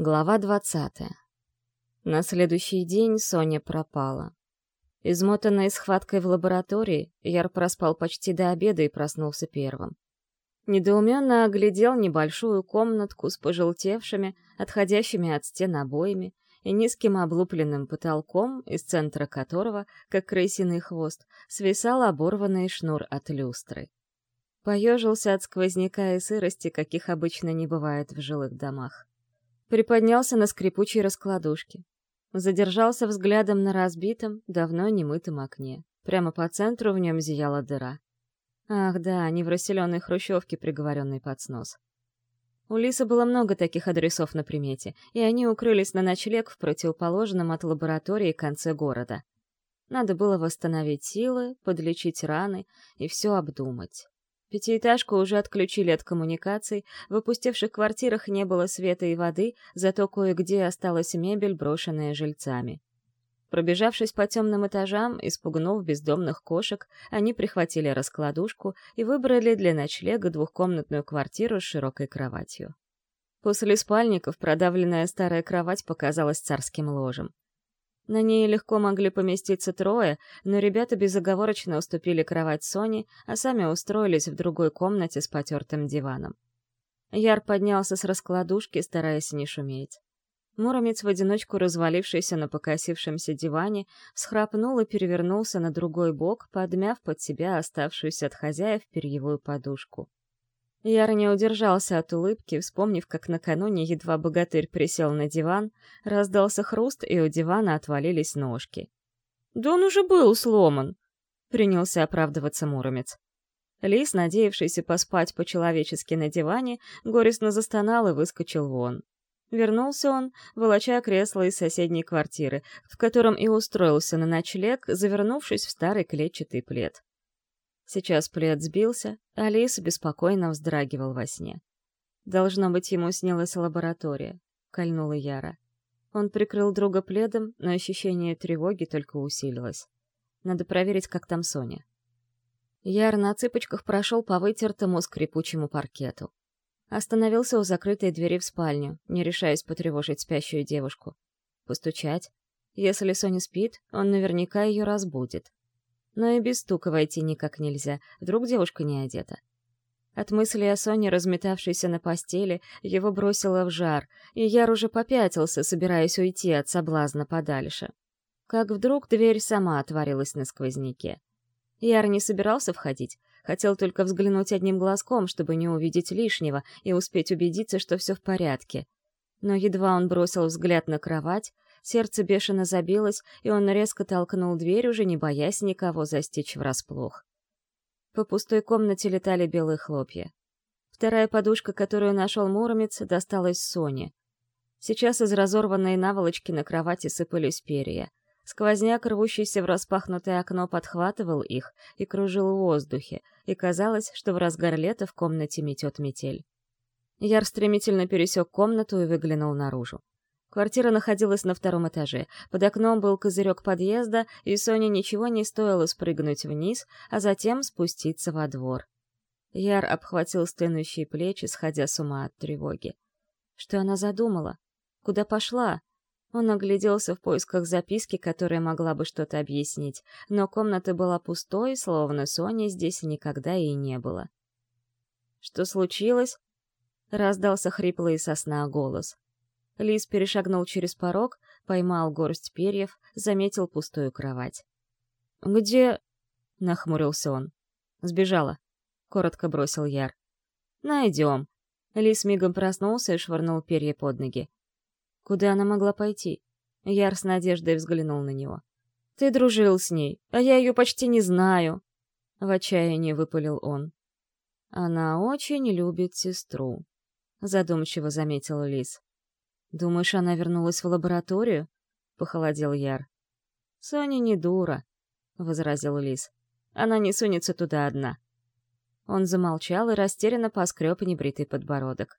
Глава двадцатая. На следующий день Соня пропала. Измотанный схваткой в лаборатории, Яр проспал почти до обеда и проснулся первым. Недоуменно оглядел небольшую комнатку с пожелтевшими, отходящими от стен обоями и низким облупленным потолком, из центра которого, как крысиный хвост, свисал оборванный шнур от люстры. Поежился от сквозняка и сырости, каких обычно не бывает в жилых домах. Приподнялся на скрипучей раскладушке. Задержался взглядом на разбитом, давно немытом окне. Прямо по центру в нем зияла дыра. Ах да, не в расселенной хрущевке, приговоренной под снос. У Лисы было много таких адресов на примете, и они укрылись на ночлег в противоположном от лаборатории конце города. Надо было восстановить силы, подлечить раны и все обдумать. Пятиэтажку уже отключили от коммуникаций, в опустевших квартирах не было света и воды, зато кое-где осталась мебель, брошенная жильцами. Пробежавшись по темным этажам и спугнув бездомных кошек, они прихватили раскладушку и выбрали для ночлега двухкомнатную квартиру с широкой кроватью. После спальников продавленная старая кровать показалась царским ложем. На ней легко могли поместиться трое, но ребята безоговорочно уступили кровать Соне, а сами устроились в другой комнате с потертым диваном. Яр поднялся с раскладушки, стараясь не шуметь. Муромец, в одиночку развалившийся на покосившемся диване, схрапнул и перевернулся на другой бок, подмяв под себя оставшуюся от хозяев перьевую подушку. Яр не удержался от улыбки, вспомнив, как накануне едва богатырь присел на диван, раздался хруст, и у дивана отвалились ножки. «Да он уже был сломан!» — принялся оправдываться Муромец. Лис, надеявшийся поспать по-человечески на диване, горестно застонал и выскочил вон. Вернулся он, волоча кресло из соседней квартиры, в котором и устроился на ночлег, завернувшись в старый клетчатый плед. Сейчас плед сбился, а Лис беспокойно вздрагивал во сне. Должно быть, ему снилась лаборатория, — кольнула Яра. Он прикрыл друга пледом, но ощущение тревоги только усилилось. Надо проверить, как там Соня. Яр на цыпочках прошел по вытертому скрипучему паркету. Остановился у закрытой двери в спальню, не решаясь потревожить спящую девушку. Постучать. Если Соня спит, он наверняка ее разбудит. Но и без стука войти никак нельзя, вдруг девушка не одета. От мысли о Соне, разметавшейся на постели, его бросило в жар, и Яр уже попятился, собираясь уйти от соблазна подальше. Как вдруг дверь сама отворилась на сквозняке. Яр не собирался входить, Хотел только взглянуть одним глазком, чтобы не увидеть лишнего и успеть убедиться, что все в порядке. Но едва он бросил взгляд на кровать, сердце бешено забилось, и он резко толкнул дверь, уже не боясь никого застичь врасплох. По пустой комнате летали белые хлопья. Вторая подушка, которую нашел Муромец, досталась Соне. Сейчас из разорванной наволочки на кровати сыпались перья. Сквозняк, рвущийся в распахнутое окно, подхватывал их и кружил в воздухе, и казалось, что в разгар лета в комнате метет метель. Яр стремительно пересек комнату и выглянул наружу. Квартира находилась на втором этаже. Под окном был козырек подъезда, и Соне ничего не стоило спрыгнуть вниз, а затем спуститься во двор. Яр обхватил стынущие плечи, сходя с ума от тревоги. Что она задумала? Куда пошла? Он огляделся в поисках записки, которая могла бы что-то объяснить, но комната была пустой, словно Сони здесь никогда и не было. «Что случилось?» — раздался хриплый сосна голос. Лис перешагнул через порог, поймал горсть перьев, заметил пустую кровать. «Где...» — нахмурился он. «Сбежала», — коротко бросил Яр. «Найдем». Лис мигом проснулся и швырнул перья под ноги. Куда она могла пойти? Яр с надеждой взглянул на него. «Ты дружил с ней, а я ее почти не знаю!» В отчаянии выпалил он. «Она очень любит сестру», — задумчиво заметила Лис. «Думаешь, она вернулась в лабораторию?» — похолодел Яр. «Соня не дура», — возразил Лис. «Она не сунется туда одна». Он замолчал и растерянно поскреб небритый подбородок.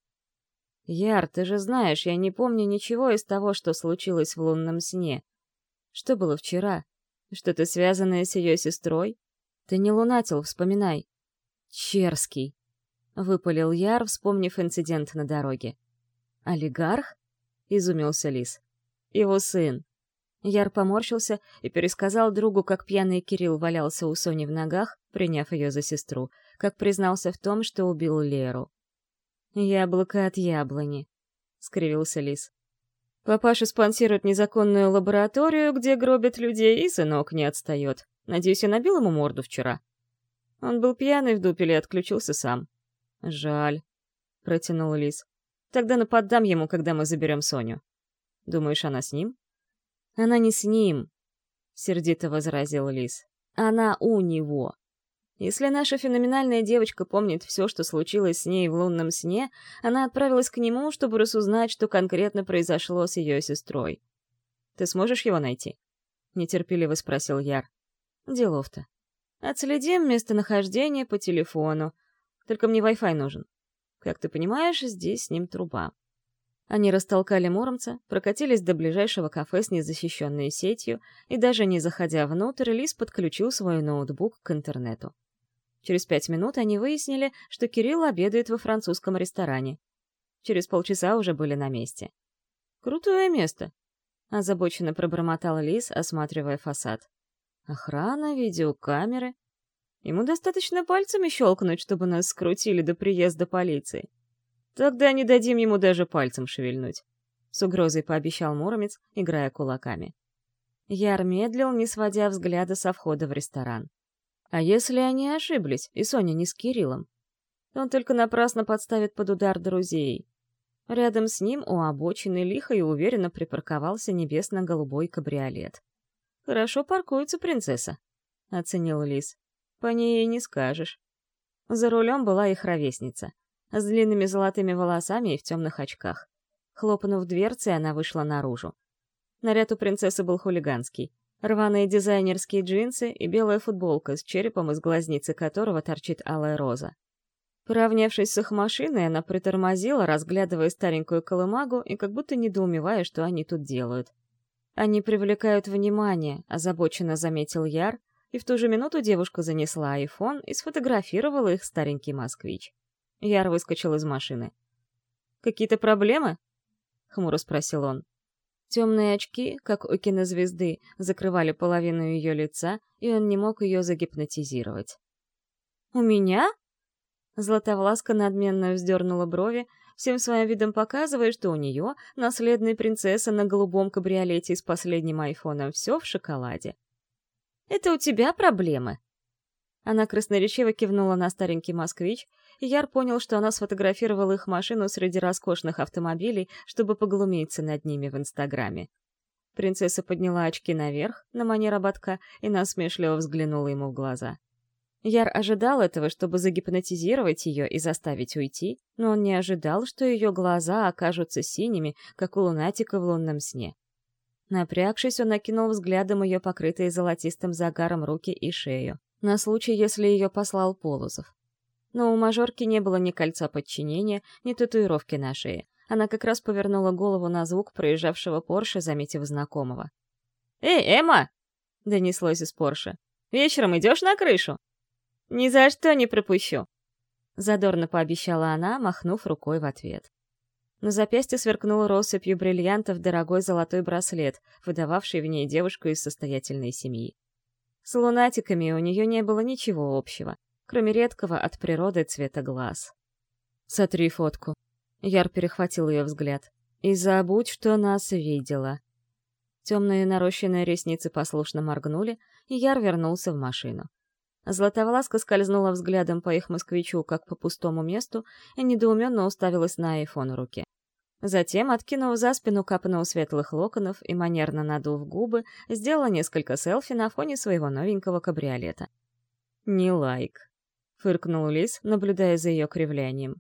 «Яр, ты же знаешь, я не помню ничего из того, что случилось в лунном сне. Что было вчера? Что-то связанное с ее сестрой? Ты не лунатил, вспоминай». «Черский», — выпалил Яр, вспомнив инцидент на дороге. «Олигарх?» — изумился Лис. «Его сын». Яр поморщился и пересказал другу, как пьяный Кирилл валялся у Сони в ногах, приняв ее за сестру, как признался в том, что убил Леру. «Яблоко от яблони», — скривился Лис. «Папаша спонсирует незаконную лабораторию, где гробят людей, и сынок не отстает. Надеюсь, я набил ему морду вчера». Он был пьяный в дупеле и отключился сам. «Жаль», — протянул Лис. «Тогда нападам ему, когда мы заберем Соню». «Думаешь, она с ним?» «Она не с ним», — сердито возразил Лис. «Она у него. Если наша феноменальная девочка помнит все, что случилось с ней в лунном сне, она отправилась к нему, чтобы рассузнать, что конкретно произошло с ее сестрой. «Ты сможешь его найти?» — нетерпеливо спросил Яр. «Делов-то. Отследим местонахождение по телефону. Только мне Wi-Fi нужен. Как ты понимаешь, здесь с ним труба». Они растолкали Муромца, прокатились до ближайшего кафе с незащищенной сетью, и даже не заходя внутрь, Лис подключил свой ноутбук к интернету. Через пять минут они выяснили, что Кирилл обедает во французском ресторане. Через полчаса уже были на месте. «Крутое место», — озабоченно пробормотал Лис, осматривая фасад. «Охрана, видеокамеры. Ему достаточно пальцами щелкнуть, чтобы нас скрутили до приезда полиции». Тогда не дадим ему даже пальцем шевельнуть. С угрозой пообещал Муромец, играя кулаками. Яр медлил, не сводя взгляда со входа в ресторан. А если они ошиблись, и Соня не с Кириллом? Он только напрасно подставит под удар друзей. Рядом с ним у обочины лихо и уверенно припарковался небесно-голубой кабриолет. «Хорошо паркуется принцесса», — оценил Лис. «По ней не скажешь». За рулем была их ровесница с длинными золотыми волосами и в темных очках. Хлопнув дверцей, она вышла наружу. Наряд у принцессы был хулиганский. Рваные дизайнерские джинсы и белая футболка с черепом, из глазницы которого торчит алая роза. Поравнявшись с их машиной, она притормозила, разглядывая старенькую колымагу и как будто недоумевая, что они тут делают. «Они привлекают внимание», — озабоченно заметил Яр, и в ту же минуту девушка занесла айфон и сфотографировала их старенький москвич. Яр выскочил из машины. «Какие-то проблемы?» — хмуро спросил он. Темные очки, как у кинозвезды, закрывали половину ее лица, и он не мог ее загипнотизировать. «У меня?» Златовласка надменно вздернула брови, всем своим видом показывая, что у нее, наследная принцесса на голубом кабриолете с последним айфоном, все в шоколаде. «Это у тебя проблемы?» Она красноречиво кивнула на старенький москвич, и Яр понял, что она сфотографировала их машину среди роскошных автомобилей, чтобы поглумиться над ними в Инстаграме. Принцесса подняла очки наверх, на манер ободка, и насмешливо взглянула ему в глаза. Яр ожидал этого, чтобы загипнотизировать ее и заставить уйти, но он не ожидал, что ее глаза окажутся синими, как у лунатика в лунном сне. Напрягшись, он окинул взглядом ее покрытые золотистым загаром руки и шею, на случай, если ее послал Полозов. Но у мажорки не было ни кольца подчинения, ни татуировки на шее. Она как раз повернула голову на звук проезжавшего Порше, заметив знакомого. «Эй, Эмма!» — донеслось из Порше. «Вечером идешь на крышу?» «Ни за что не пропущу!» Задорно пообещала она, махнув рукой в ответ. На запястье сверкнул россыпью бриллиантов дорогой золотой браслет, выдававший в ней девушку из состоятельной семьи. С лунатиками у нее не было ничего общего кроме редкого от природы цвета глаз. «Сотри фотку». Яр перехватил ее взгляд. «И забудь, что нас видела». Темные нарощенные ресницы послушно моргнули, и Яр вернулся в машину. Златовласка скользнула взглядом по их москвичу, как по пустому месту, и недоуменно уставилась на айфон в руке. Затем, откинув за спину капну светлых локонов и манерно надув губы, сделала несколько селфи на фоне своего новенького кабриолета. «Не лайк», фыркнул Лис, наблюдая за ее кривлянием.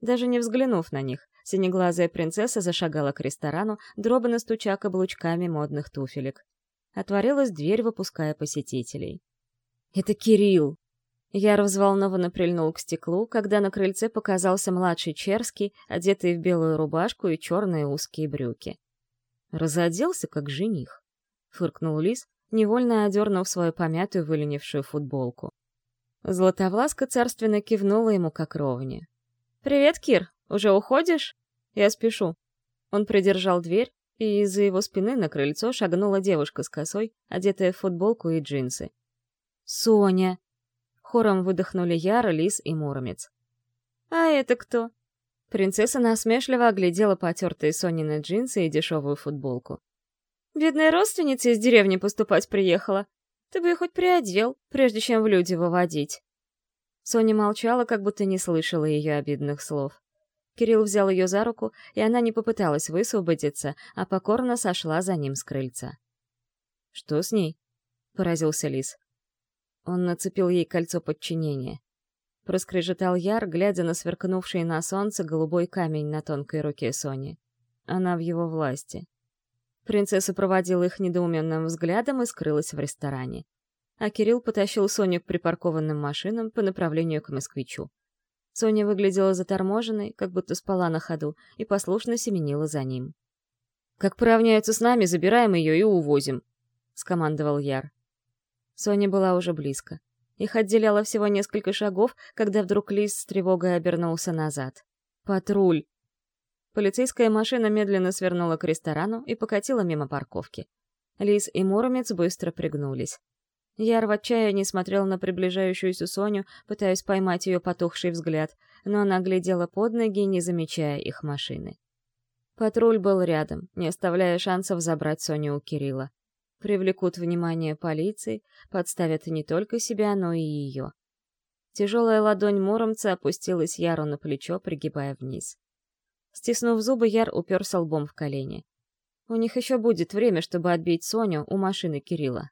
Даже не взглянув на них, синеглазая принцесса зашагала к ресторану, дробно стуча каблучками модных туфелек. Отворилась дверь, выпуская посетителей. «Это Кирилл!» Я взволнованно прильнул к стеклу, когда на крыльце показался младший Черский, одетый в белую рубашку и черные узкие брюки. Разоделся, как жених. Фыркнул Лис, невольно одернув свою помятую выленившую футболку. Златовласка царственно кивнула ему как ровне. «Привет, Кир, уже уходишь?» «Я спешу». Он придержал дверь, и из-за его спины на крыльцо шагнула девушка с косой, одетая в футболку и джинсы. «Соня!» Хором выдохнули Яра, Лис и Муромец. «А это кто?» Принцесса насмешливо оглядела потертые Сонины джинсы и дешевую футболку. «Бедная родственница из деревни поступать приехала. Ты бы ее хоть приодел, прежде чем в люди выводить». Соня молчала, как будто не слышала ее обидных слов. Кирилл взял ее за руку, и она не попыталась высвободиться, а покорно сошла за ним с крыльца. «Что с ней?» — поразился Лис. Он нацепил ей кольцо подчинения. Проскрежетал Яр, глядя на сверкнувший на солнце голубой камень на тонкой руке Сони. Она в его власти. Принцесса проводила их недоуменным взглядом и скрылась в ресторане. А Кирилл потащил Соню к припаркованным машинам по направлению к москвичу. Соня выглядела заторможенной, как будто спала на ходу, и послушно семенила за ним. «Как поравняются с нами, забираем ее и увозим», — скомандовал Яр. Соня была уже близко. Их отделяло всего несколько шагов, когда вдруг Лис с тревогой обернулся назад. «Патруль!» Полицейская машина медленно свернула к ресторану и покатила мимо парковки. Лис и Муромец быстро пригнулись. Яр в отчаянии смотрел на приближающуюся Соню, пытаясь поймать ее потухший взгляд, но она глядела под ноги, не замечая их машины. Патруль был рядом, не оставляя шансов забрать Соню у Кирилла привлекут внимание полиции, подставят не только себя, но и ее. Тяжелая ладонь Муромца опустилась Яру на плечо, пригибая вниз. Стиснув зубы, Яр уперся лбом в колени. У них еще будет время, чтобы отбить Соню у машины Кирилла.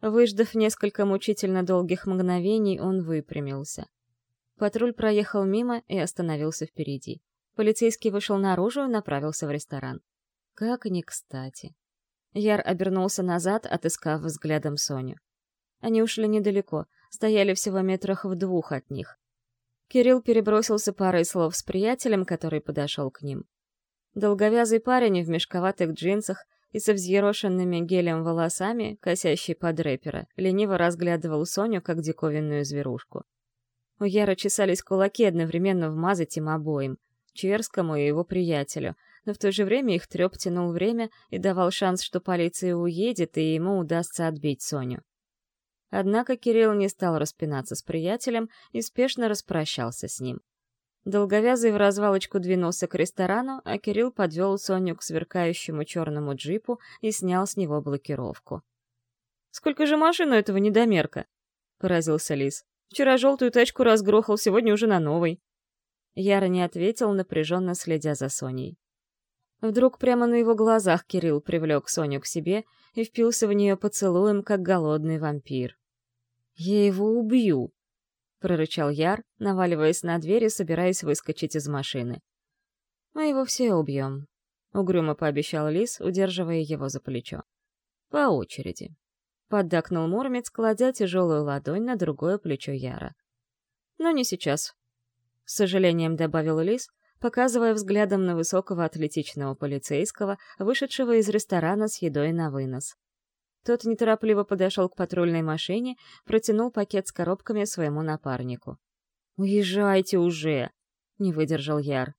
Выждав несколько мучительно долгих мгновений, он выпрямился. Патруль проехал мимо и остановился впереди. Полицейский вышел наружу и направился в ресторан. Как ни кстати. Яр обернулся назад, отыскав взглядом Соню. Они ушли недалеко, стояли всего метрах в двух от них. Кирилл перебросился парой слов с приятелем, который подошел к ним. Долговязый парень в мешковатых джинсах и со взъерошенными гелем волосами, косящий под рэпера, лениво разглядывал Соню как диковинную зверушку. У Яра чесались кулаки одновременно вмазать им обоим, Черскому и его приятелю — но в то же время их треп тянул время и давал шанс, что полиция уедет, и ему удастся отбить Соню. Однако Кирилл не стал распинаться с приятелем и спешно распрощался с ним. Долговязый в развалочку двинулся к ресторану, а Кирилл подвел Соню к сверкающему черному джипу и снял с него блокировку. «Сколько же машин у этого недомерка?» — поразился Лис. «Вчера желтую тачку разгрохал, сегодня уже на новой». Яра не ответил, напряженно следя за Соней. Вдруг прямо на его глазах Кирилл привлек Соню к себе и впился в нее поцелуем, как голодный вампир. «Я его убью!» — прорычал Яр, наваливаясь на дверь и собираясь выскочить из машины. «Мы его все убьем», — угрюмо пообещал Лис, удерживая его за плечо. «По очереди», — поддакнул Муромец, кладя тяжелую ладонь на другое плечо Яра. «Но не сейчас», — с сожалением добавил Лис, показывая взглядом на высокого атлетичного полицейского, вышедшего из ресторана с едой на вынос. Тот неторопливо подошел к патрульной машине, протянул пакет с коробками своему напарнику. «Уезжайте уже!» — не выдержал Яр.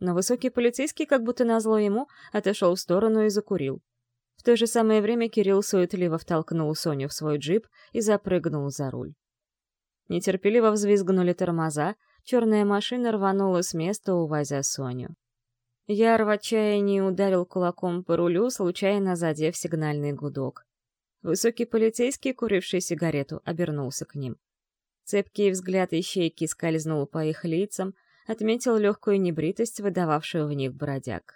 Но высокий полицейский, как будто назло ему, отошел в сторону и закурил. В то же самое время Кирилл суетливо втолкнул Соню в свой джип и запрыгнул за руль. Нетерпеливо взвизгнули тормоза, черная машина рванула с места, увозя Соню. Яр в отчаянии ударил кулаком по рулю, случайно задев сигнальный гудок. Высокий полицейский, куривший сигарету, обернулся к ним. Цепкий взгляд ищейки скользнул по их лицам, отметил легкую небритость, выдававшую в них бродяг.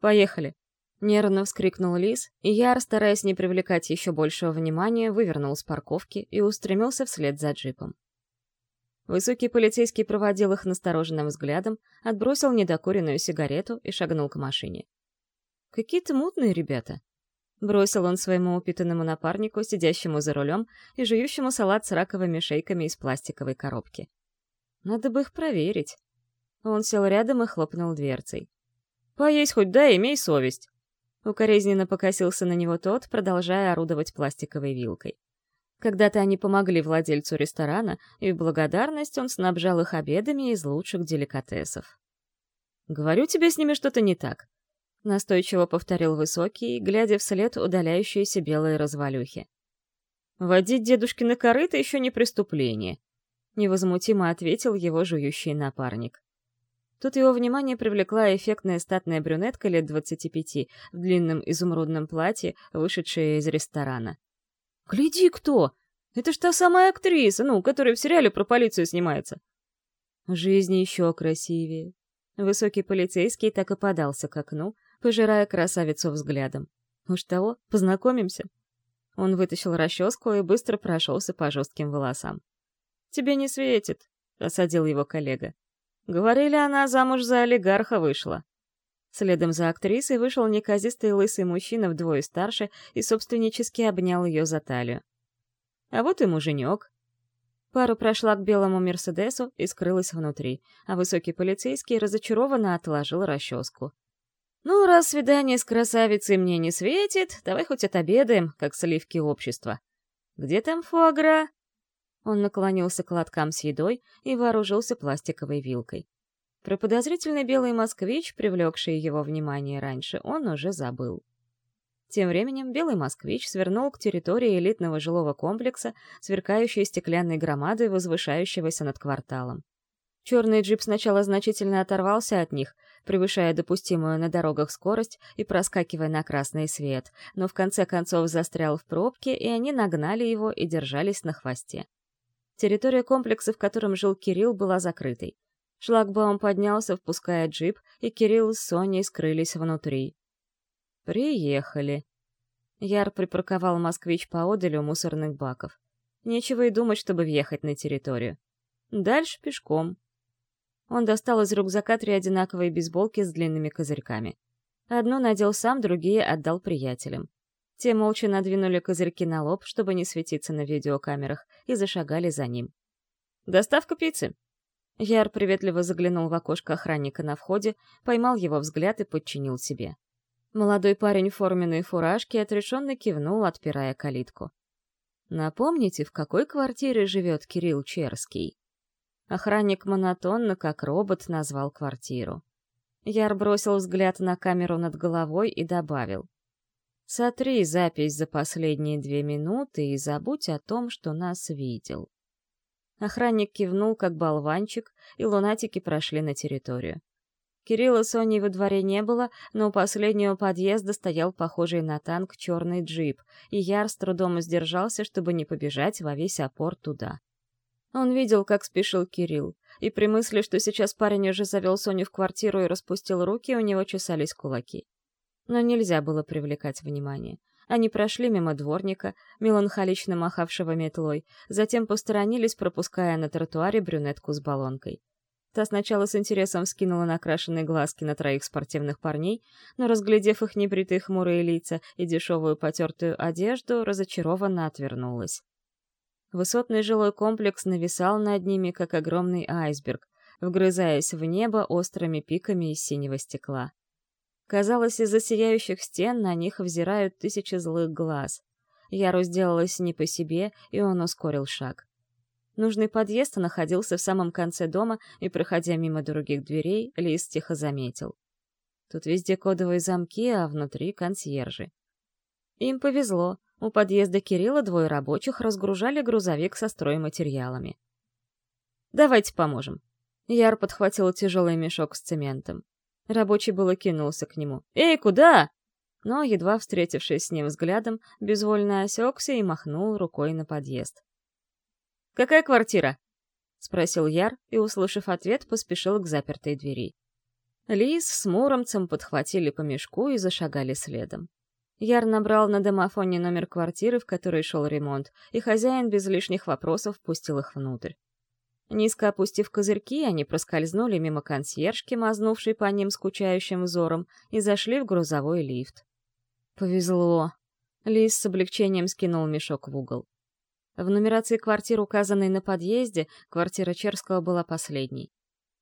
«Поехали!» — нервно вскрикнул Лис, и Яр, стараясь не привлекать еще большего внимания, вывернул с парковки и устремился вслед за джипом. Высокий полицейский проводил их настороженным взглядом, отбросил недокуренную сигарету и шагнул к машине. «Какие-то мутные ребята», — бросил он своему упитанному напарнику, сидящему за рулем и жующему салат с раковыми шейками из пластиковой коробки. «Надо бы их проверить». Он сел рядом и хлопнул дверцей. «Поесть хоть да, имей совесть!» Укоризненно покосился на него тот, продолжая орудовать пластиковой вилкой. Когда-то они помогли владельцу ресторана, и в благодарность он снабжал их обедами из лучших деликатесов. «Говорю тебе, с ними что-то не так. Настойчиво повторил Высокий, глядя вслед удаляющиеся белые развалюхи. «Водить дедушкины корыто еще не преступление», — невозмутимо ответил его жующий напарник. Тут его внимание привлекла эффектная статная брюнетка лет двадцати пяти в длинном изумрудном платье, вышедшая из ресторана. «Гляди, кто! Это ж та самая актриса, ну, которая в сериале про полицию снимается!» Жизнь еще красивее. Высокий полицейский так и подался к окну, пожирая красавицу взглядом. «Уж того, познакомимся?» Он вытащил расческу и быстро прошелся по жестким волосам. «Тебе не светит», — осадил его коллега. Говорили, она замуж за олигарха вышла. Следом за актрисой вышел неказистый лысый мужчина вдвое старше и собственнически обнял ее за талию. А вот и муженек. Пара прошла к белому Мерседесу и скрылась внутри, а высокий полицейский разочарованно отложил расческу. «Ну, раз свидание с красавицей мне не светит, давай хоть отобедаем, как сливки общества. Где там фуагра?» Он наклонился к лоткам с едой и вооружился пластиковой вилкой. Про подозрительный белый москвич, привлекший его внимание раньше, он уже забыл. Тем временем белый москвич свернул к территории элитного жилого комплекса, сверкающей стеклянной громадой, возвышающегося над кварталом. Черный джип сначала значительно оторвался от них, превышая допустимую на дорогах скорость и проскакивая на красный свет, но в конце концов застрял в пробке, и они нагнали его и держались на хвосте. Территория комплекса, в котором жил Кирилл, была закрытой. Шлагбаум поднялся, впуская джип, и Кирилл с Соней скрылись внутри. «Приехали». Яр припарковал москвич поодаль у мусорных баков. Нечего и думать, чтобы въехать на территорию. Дальше пешком. Он достал из рюкзака три одинаковые бейсболки с длинными козырьками. Одну надел сам, другие отдал приятелям. Те молча надвинули козырьки на лоб, чтобы не светиться на видеокамерах, и зашагали за ним. «Доставка пиццы!» Яр приветливо заглянул в окошко охранника на входе, поймал его взгляд и подчинил себе. Молодой парень в форменной фуражке отрешенно кивнул, отпирая калитку. «Напомните, в какой квартире живет Кирилл Черский?» Охранник монотонно, как робот, назвал квартиру. Яр бросил взгляд на камеру над головой и добавил. Сотри запись за последние две минуты и забудь о том, что нас видел. Охранник кивнул, как болванчик, и лунатики прошли на территорию. Кирилла с Соней во дворе не было, но у последнего подъезда стоял похожий на танк черный джип, и Яр с трудом сдержался, чтобы не побежать во весь опор туда. Он видел, как спешил Кирилл, и при мысли, что сейчас парень уже завел Соню в квартиру и распустил руки, у него чесались кулаки но нельзя было привлекать внимание. Они прошли мимо дворника, меланхолично махавшего метлой, затем посторонились, пропуская на тротуаре брюнетку с баллонкой. Та сначала с интересом вскинула накрашенные глазки на троих спортивных парней, но, разглядев их небритые хмурые лица и дешевую потертую одежду, разочарованно отвернулась. Высотный жилой комплекс нависал над ними, как огромный айсберг, вгрызаясь в небо острыми пиками из синего стекла. Казалось, из-за сияющих стен на них взирают тысячи злых глаз. Яру сделалось не по себе, и он ускорил шаг. Нужный подъезд находился в самом конце дома, и, проходя мимо других дверей, Лис тихо заметил. Тут везде кодовые замки, а внутри консьержи. Им повезло. У подъезда Кирилла двое рабочих разгружали грузовик со стройматериалами. «Давайте поможем». Яр подхватил тяжелый мешок с цементом. Рабочий было кинулся к нему. «Эй, куда?» Но, едва встретившись с ним взглядом, безвольно осекся и махнул рукой на подъезд. «Какая квартира?» — спросил Яр и, услышав ответ, поспешил к запертой двери. Лис с Муромцем подхватили по мешку и зашагали следом. Яр набрал на домофоне номер квартиры, в которой шел ремонт, и хозяин без лишних вопросов пустил их внутрь. Низко опустив козырьки, они проскользнули мимо консьержки, мазнувшей по ним скучающим взором, и зашли в грузовой лифт. Повезло. Лис с облегчением скинул мешок в угол. В нумерации квартир, указанной на подъезде, квартира Черского была последней.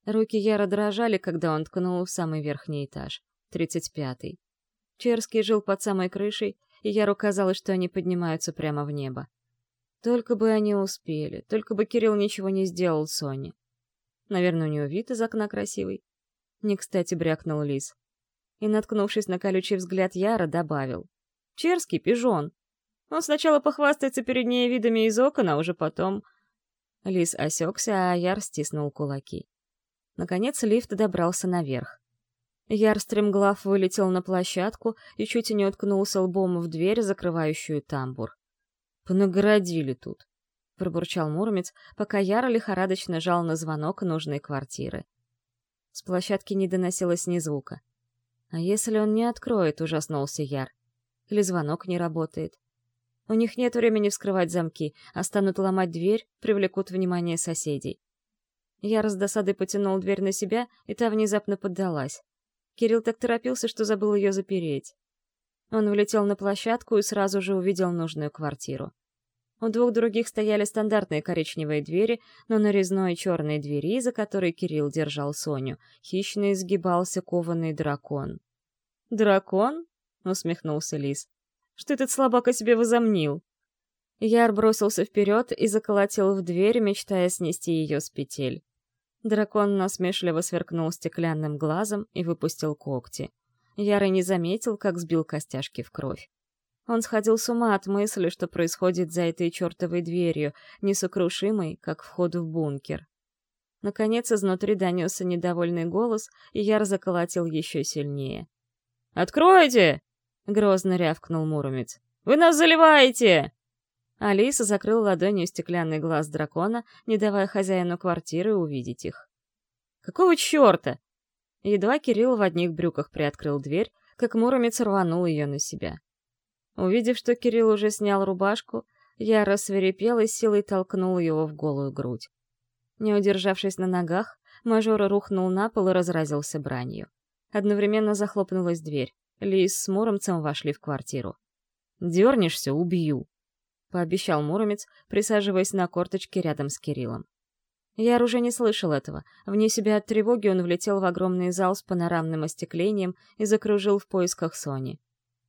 Руки Яра дрожали, когда он ткнул в самый верхний этаж, тридцать пятый. Черский жил под самой крышей, и Яру казалось, что они поднимаются прямо в небо. Только бы они успели, только бы Кирилл ничего не сделал Соне. Наверное, у него вид из окна красивый. Не кстати брякнул Лис. и, наткнувшись на колючий взгляд Яра, добавил. «Черский пижон. Он сначала похвастается перед ней видами из окон, а уже потом...» Лис осекся, а Яр стиснул кулаки. Наконец лифт добрался наверх. Яр стремглав вылетел на площадку и чуть не уткнулся лбом в дверь, закрывающую тамбур. «Понагородили тут», — пробурчал Муромец, пока Яр лихорадочно жал на звонок нужной квартиры. С площадки не доносилось ни звука. А если он не откроет, ужаснулся Яр. Или звонок не работает. У них нет времени вскрывать замки, а станут ломать дверь, привлекут внимание соседей. Яр с досадой потянул дверь на себя, и та внезапно поддалась. Кирилл так торопился, что забыл ее запереть. Он влетел на площадку и сразу же увидел нужную квартиру. У двух других стояли стандартные коричневые двери, но на резной черной двери, за которой Кирилл держал Соню, хищно изгибался кованый дракон. «Дракон?» — усмехнулся Лис. «Что этот слабак о себе возомнил?» Яр бросился вперед и заколотил в дверь, мечтая снести ее с петель. Дракон насмешливо сверкнул стеклянным глазом и выпустил когти. Яр и не заметил, как сбил костяшки в кровь. Он сходил с ума от мысли, что происходит за этой чертовой дверью, несокрушимой, как вход в бункер. Наконец, изнутри донесся недовольный голос, и Яр заколотил еще сильнее. «Откройте!» — грозно рявкнул Муромец. «Вы нас заливаете!» Алиса закрыла ладонью стеклянный глаз дракона, не давая хозяину квартиры увидеть их. «Какого черта?» Едва Кирилл в одних брюках приоткрыл дверь, как Муромец рванул ее на себя. Увидев, что Кирилл уже снял рубашку, я рассверепел и силой толкнул его в голую грудь. Не удержавшись на ногах, мажор рухнул на пол и разразился бранью. Одновременно захлопнулась дверь. Лис с Муромцем вошли в квартиру. «Дернешься — убью», — пообещал Муромец, присаживаясь на корточке рядом с Кириллом. Я уже не слышал этого. Вне себя от тревоги он влетел в огромный зал с панорамным остеклением и закружил в поисках Сони.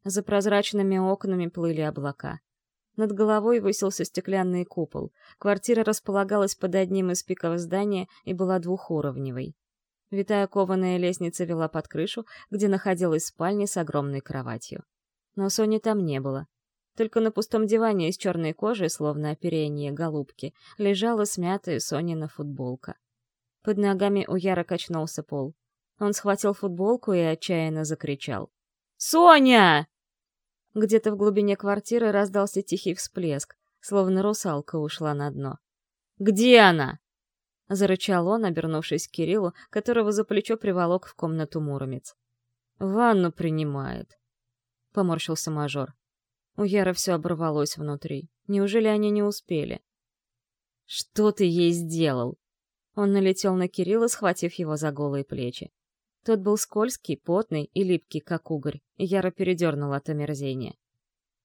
За прозрачными окнами плыли облака. Над головой высился стеклянный купол. Квартира располагалась под одним из пиков здания и была двухуровневой. Витая кованая лестница вела под крышу, где находилась спальня с огромной кроватью. Но Сони там не было. Только на пустом диване из черной кожи, словно оперение голубки, лежала смятая Сонина футболка. Под ногами у Яра качнулся пол. Он схватил футболку и отчаянно закричал. «Соня!» Где-то в глубине квартиры раздался тихий всплеск, словно русалка ушла на дно. «Где она?» — зарычал он, обернувшись к Кириллу, которого за плечо приволок в комнату Муромец. «Ванну принимает», — поморщился мажор. У Яры все оборвалось внутри. Неужели они не успели? «Что ты ей сделал?» Он налетел на Кирилла, схватив его за голые плечи. Тот был скользкий, потный и липкий, как угорь, и Яра передернула от омерзения.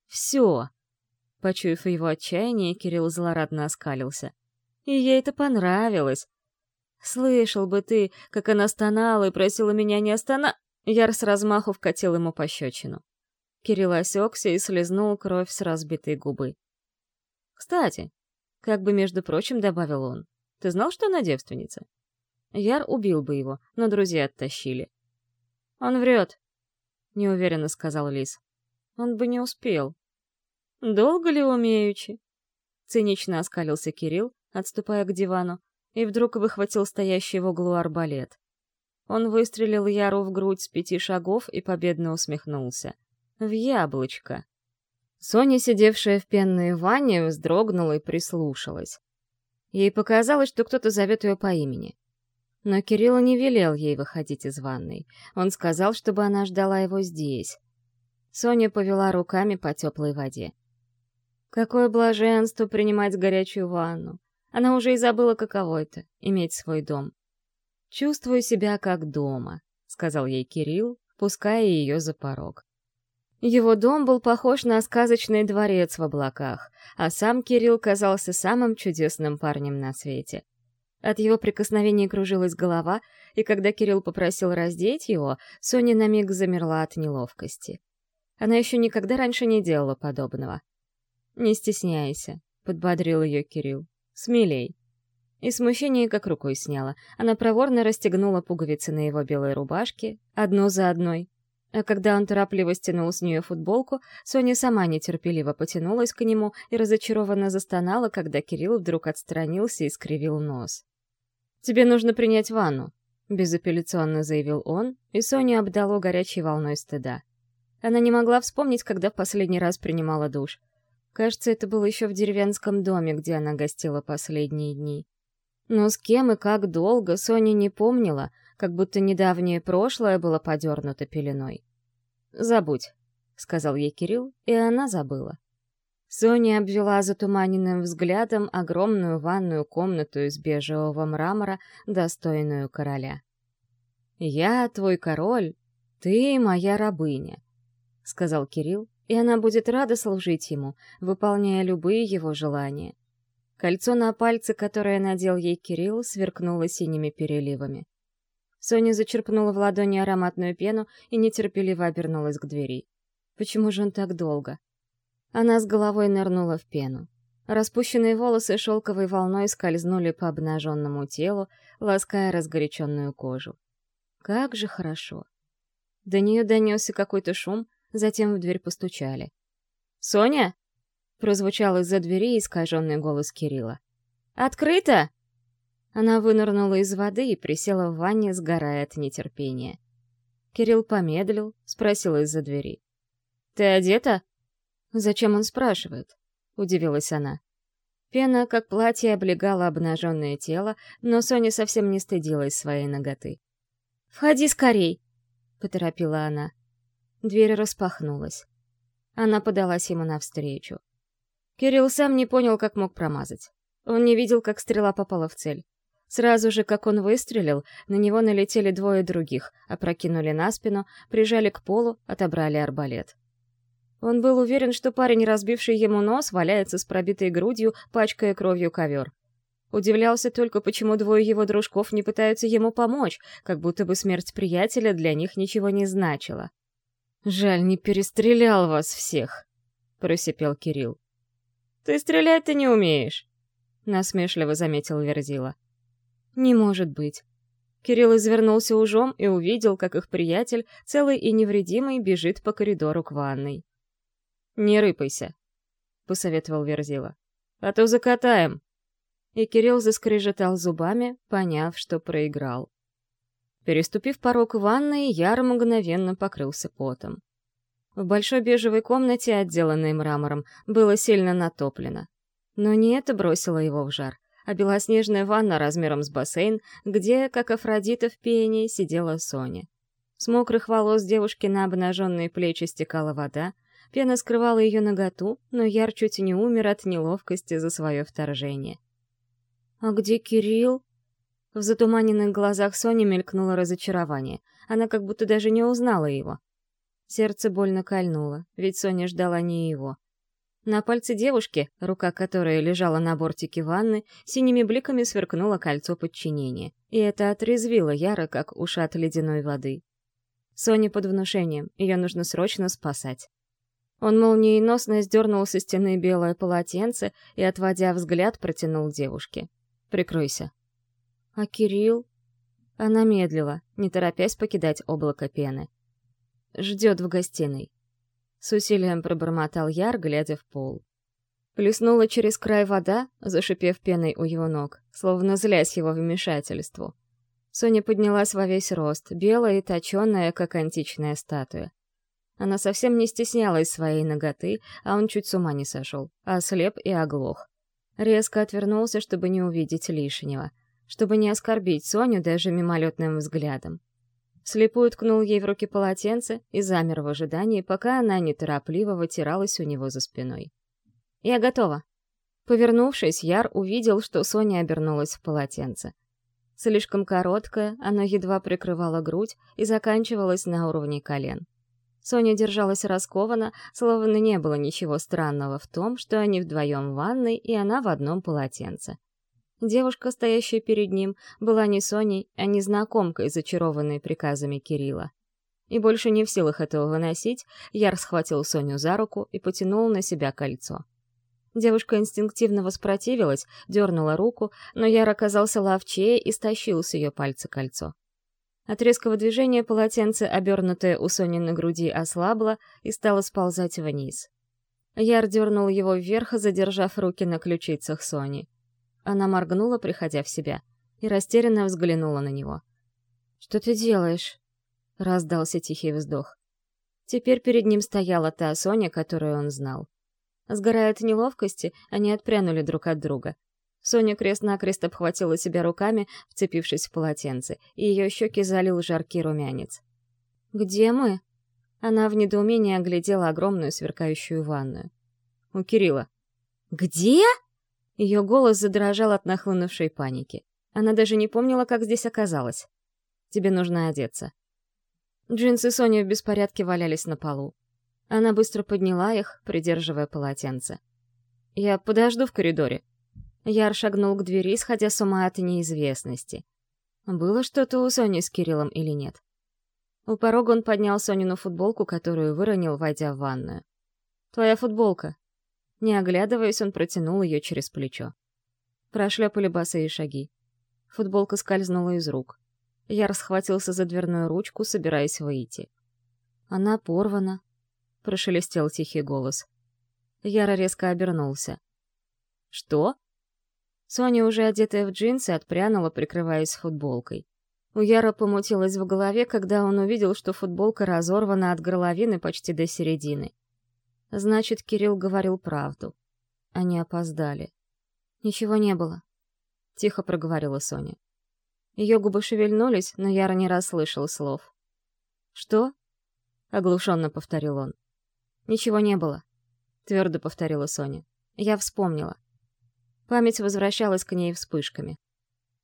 «Все!» Почуяв его отчаяние, Кирилл злорадно оскалился. И ей это понравилось. Слышал бы ты, как она стонала и просила меня не остана... Яр с размаху вкатил ему пощечину. Кирилл осекся и слезнул кровь с разбитой губы. «Кстати», — как бы, между прочим, добавил он, — «ты знал, что она девственница?» Яр убил бы его, но друзья оттащили. «Он врет», — неуверенно сказал Лис. «Он бы не успел». «Долго ли умеючи?» Цинично оскалился Кирилл, отступая к дивану, и вдруг выхватил стоящий в углу арбалет. Он выстрелил Яру в грудь с пяти шагов и победно усмехнулся. В яблочко. Соня, сидевшая в пенной ванне, вздрогнула и прислушалась. Ей показалось, что кто-то зовет ее по имени. Но Кирилл не велел ей выходить из ванной. Он сказал, чтобы она ждала его здесь. Соня повела руками по теплой воде. Какое блаженство принимать горячую ванну. Она уже и забыла, каково это — иметь свой дом. «Чувствую себя как дома», — сказал ей Кирилл, пуская ее за порог. Его дом был похож на сказочный дворец в облаках, а сам Кирилл казался самым чудесным парнем на свете. От его прикосновений кружилась голова, и когда Кирилл попросил раздеть его, Соня на миг замерла от неловкости. Она еще никогда раньше не делала подобного. «Не стесняйся», — подбодрил ее Кирилл. «Смелей». И смущение как рукой сняла. Она проворно расстегнула пуговицы на его белой рубашке, одну за одной. А когда он торопливо стянул с нее футболку, Соня сама нетерпеливо потянулась к нему и разочарованно застонала, когда Кирилл вдруг отстранился и скривил нос. «Тебе нужно принять ванну», — безапелляционно заявил он, и Соню обдало горячей волной стыда. Она не могла вспомнить, когда в последний раз принимала душ. Кажется, это было еще в деревенском доме, где она гостила последние дни. Но с кем и как долго Соня не помнила, как будто недавнее прошлое было подернуто пеленой. «Забудь», — сказал ей Кирилл, и она забыла. Соня обвела затуманенным взглядом огромную ванную комнату из бежевого мрамора, достойную короля. «Я твой король, ты моя рабыня», — сказал Кирилл, и она будет рада служить ему, выполняя любые его желания. Кольцо на пальце, которое надел ей Кирилл, сверкнуло синими переливами. Соня зачерпнула в ладони ароматную пену и нетерпеливо обернулась к двери. Почему же он так долго? Она с головой нырнула в пену. Распущенные волосы шелковой волной скользнули по обнаженному телу, лаская разгоряченную кожу. Как же хорошо. До нее донесся какой-то шум, затем в дверь постучали. «Соня!» — прозвучал из-за двери искаженный голос Кирилла. «Открыто!» Она вынырнула из воды и присела в ванне, сгорая от нетерпения. Кирилл помедлил, спросил из-за двери. «Ты одета?» «Зачем он спрашивает?» — удивилась она. Пена, как платье, облегала обнаженное тело, но Соня совсем не стыдилась своей ноготы. «Входи скорей!» — поторопила она. Дверь распахнулась. Она подалась ему навстречу. Кирилл сам не понял, как мог промазать. Он не видел, как стрела попала в цель. Сразу же, как он выстрелил, на него налетели двое других, опрокинули на спину, прижали к полу, отобрали арбалет. Он был уверен, что парень, разбивший ему нос, валяется с пробитой грудью, пачкая кровью ковер. Удивлялся только, почему двое его дружков не пытаются ему помочь, как будто бы смерть приятеля для них ничего не значила. «Жаль, не перестрелял вас всех», — просипел Кирилл. «Ты стрелять-то не умеешь», — насмешливо заметил Верзила. Не может быть. Кирилл извернулся ужом и увидел, как их приятель, целый и невредимый, бежит по коридору к ванной. «Не рыпайся», — посоветовал Верзила. «А то закатаем». И Кирилл заскрежетал зубами, поняв, что проиграл. Переступив порог ванной, Яр мгновенно покрылся потом. В большой бежевой комнате, отделанной мрамором, было сильно натоплено. Но не это бросило его в жар а белоснежная ванна размером с бассейн, где, как Афродита в пении, сидела Соня. С мокрых волос девушки на обнаженные плечи стекала вода, пена скрывала ее наготу, но Яр чуть не умер от неловкости за свое вторжение. «А где Кирилл?» В затуманенных глазах Сони мелькнуло разочарование. Она как будто даже не узнала его. Сердце больно кольнуло, ведь Соня ждала не его. На пальце девушки, рука которой лежала на бортике ванны, синими бликами сверкнуло кольцо подчинения, и это отрезвило Яра, как ушат ледяной воды. Соня под внушением, ее нужно срочно спасать. Он молниеносно сдернул со стены белое полотенце и, отводя взгляд, протянул девушке. «Прикройся». «А Кирилл?» Она медлила, не торопясь покидать облако пены. «Ждет в гостиной». С усилием пробормотал Яр, глядя в пол. Плеснула через край вода, зашипев пеной у его ног, словно злясь его вмешательству. Соня поднялась во весь рост, белая и точенная, как античная статуя. Она совсем не стеснялась своей ноготы, а он чуть с ума не сошел, ослеп и оглох. Резко отвернулся, чтобы не увидеть лишнего, чтобы не оскорбить Соню даже мимолетным взглядом. Слепую ткнул ей в руки полотенце и замер в ожидании, пока она неторопливо вытиралась у него за спиной. «Я готова». Повернувшись, Яр увидел, что Соня обернулась в полотенце. Слишком короткое, оно едва прикрывало грудь и заканчивалось на уровне колен. Соня держалась раскованно, словно не было ничего странного в том, что они вдвоем в ванной, и она в одном полотенце. Девушка, стоящая перед ним, была не Соней, а незнакомкой, зачарованной приказами Кирилла. И больше не в силах этого выносить, Яр схватил Соню за руку и потянул на себя кольцо. Девушка инстинктивно воспротивилась, дернула руку, но Яр оказался ловчее и стащил с ее пальца кольцо. От резкого движения полотенце, обернутое у Сони на груди, ослабло и стало сползать вниз. Яр дернул его вверх, задержав руки на ключицах Сони. Она моргнула, приходя в себя, и растерянно взглянула на него. «Что ты делаешь?» — раздался тихий вздох. Теперь перед ним стояла та Соня, которую он знал. Сгорая от неловкости, они отпрянули друг от друга. Соня крест-накрест обхватила себя руками, вцепившись в полотенце, и ее щеки залил жаркий румянец. «Где мы?» Она в недоумении оглядела огромную сверкающую ванную. «У Кирилла». «Где?» Ее голос задрожал от нахлынувшей паники. Она даже не помнила, как здесь оказалась. «Тебе нужно одеться». Джинсы Сони в беспорядке валялись на полу. Она быстро подняла их, придерживая полотенце. «Я подожду в коридоре». Яр шагнул к двери, сходя с ума от неизвестности. Было что-то у Сони с Кириллом или нет? У порога он поднял Сонину футболку, которую выронил, войдя в ванную. «Твоя футболка». Не оглядываясь, он протянул ее через плечо. Прошлепали босые шаги. Футболка скользнула из рук. Яр схватился за дверную ручку, собираясь выйти. «Она порвана», — прошелестел тихий голос. Яра резко обернулся. «Что?» Соня, уже одетая в джинсы, отпрянула, прикрываясь футболкой. У Яра помутилось в голове, когда он увидел, что футболка разорвана от горловины почти до середины. Значит, Кирилл говорил правду. Они опоздали. «Ничего не было», — тихо проговорила Соня. Ее губы шевельнулись, но Яра не расслышал слов. «Что?» — оглушенно повторил он. «Ничего не было», — твердо повторила Соня. «Я вспомнила». Память возвращалась к ней вспышками.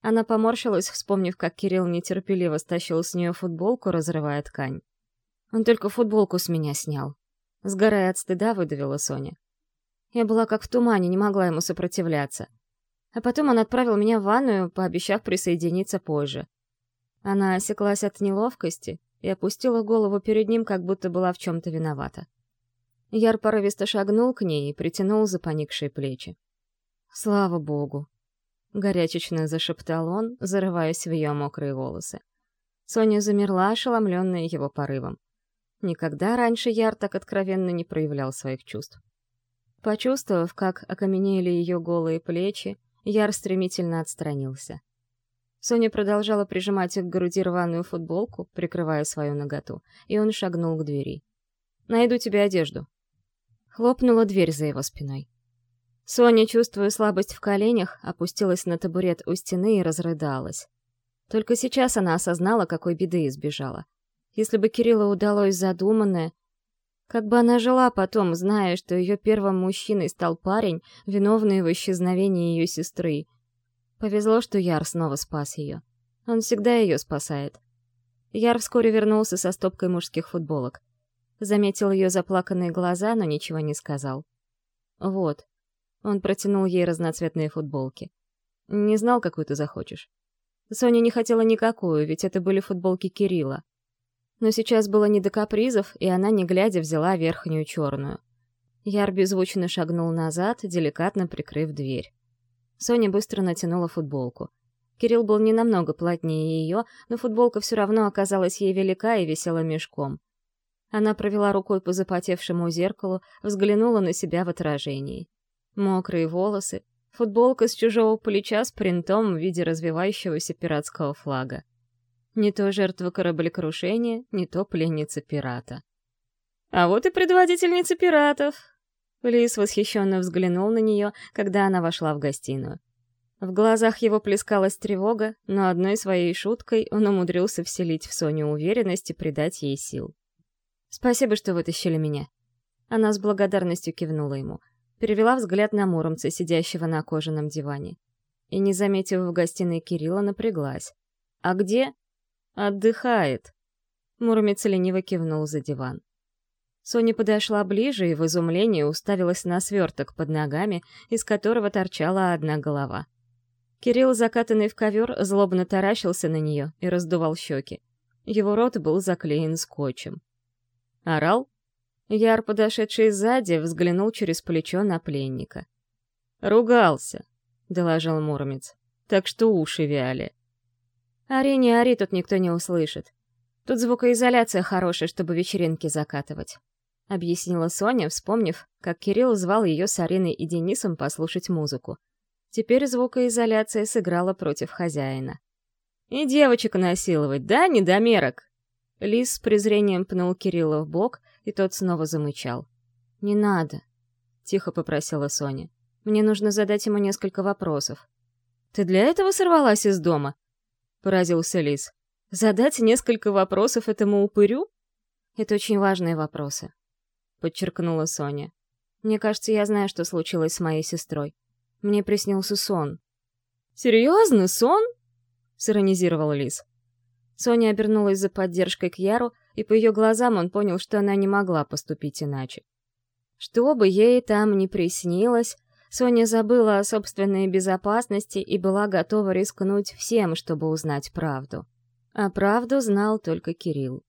Она поморщилась, вспомнив, как Кирилл нетерпеливо стащил с нее футболку, разрывая ткань. Он только футболку с меня снял. Сгорая от стыда, выдавила Соня. Я была как в тумане, не могла ему сопротивляться. А потом он отправил меня в ванную, пообещав присоединиться позже. Она осеклась от неловкости и опустила голову перед ним, как будто была в чем-то виновата. Яр порывисто шагнул к ней и притянул за поникшие плечи. «Слава богу!» — горячечно зашептал он, зарываясь в ее мокрые волосы. Соня замерла, ошеломленная его порывом. Никогда раньше Яр так откровенно не проявлял своих чувств. Почувствовав, как окаменели ее голые плечи, Яр стремительно отстранился. Соня продолжала прижимать к груди рваную футболку, прикрывая свою наготу, и он шагнул к двери. «Найду тебе одежду». Хлопнула дверь за его спиной. Соня, чувствуя слабость в коленях, опустилась на табурет у стены и разрыдалась. Только сейчас она осознала, какой беды избежала. Если бы Кириллу удалось задуманное, как бы она жила потом, зная, что ее первым мужчиной стал парень, виновный в исчезновении ее сестры. Повезло, что Яр снова спас ее. Он всегда ее спасает. Яр вскоре вернулся со стопкой мужских футболок. Заметил ее заплаканные глаза, но ничего не сказал. «Вот». Он протянул ей разноцветные футболки. «Не знал, какую ты захочешь». Соня не хотела никакую, ведь это были футболки Кирилла. Но сейчас было не до капризов, и она, не глядя, взяла верхнюю черную. Яр беззвучно шагнул назад, деликатно прикрыв дверь. Соня быстро натянула футболку. Кирилл был не намного плотнее ее, но футболка все равно оказалась ей велика и висела мешком. Она провела рукой по запотевшему зеркалу, взглянула на себя в отражении. Мокрые волосы, футболка с чужого плеча с принтом в виде развивающегося пиратского флага. Не то жертва кораблекрушения, не то пленница пирата. «А вот и предводительница пиратов!» Лис восхищенно взглянул на нее, когда она вошла в гостиную. В глазах его плескалась тревога, но одной своей шуткой он умудрился вселить в Соню уверенность и придать ей сил. «Спасибо, что вытащили меня». Она с благодарностью кивнула ему, перевела взгляд на Муромца, сидящего на кожаном диване. И, не заметив в гостиной Кирилла, напряглась. «А где?» «Отдыхает». Муромец лениво кивнул за диван. Соня подошла ближе и в изумлении уставилась на сверток под ногами, из которого торчала одна голова. Кирилл, закатанный в ковер, злобно таращился на нее и раздувал щеки. Его рот был заклеен скотчем. Орал? Яр, подошедший сзади, взглянул через плечо на пленника. «Ругался», — доложил Муромец, — «так что уши вяли». Ори не ори, тут никто не услышит. Тут звукоизоляция хорошая, чтобы вечеринки закатывать. — объяснила Соня, вспомнив, как Кирилл звал ее с Ариной и Денисом послушать музыку. Теперь звукоизоляция сыграла против хозяина. «И девочек насиловать, да, недомерок?» Лис с презрением пнул Кирилла в бок, и тот снова замычал. «Не надо», — тихо попросила Соня. «Мне нужно задать ему несколько вопросов». «Ты для этого сорвалась из дома?» — поразился Лис. «Задать несколько вопросов этому упырю?» «Это очень важные вопросы», — подчеркнула Соня. «Мне кажется, я знаю, что случилось с моей сестрой. Мне приснился сон». «Серьезно, сон?» — сиронизировал Лис. Соня обернулась за поддержкой к Яру, и по ее глазам он понял, что она не могла поступить иначе. Что бы ей там ни приснилось, Соня забыла о собственной безопасности и была готова рискнуть всем, чтобы узнать правду. А правду знал только Кирилл.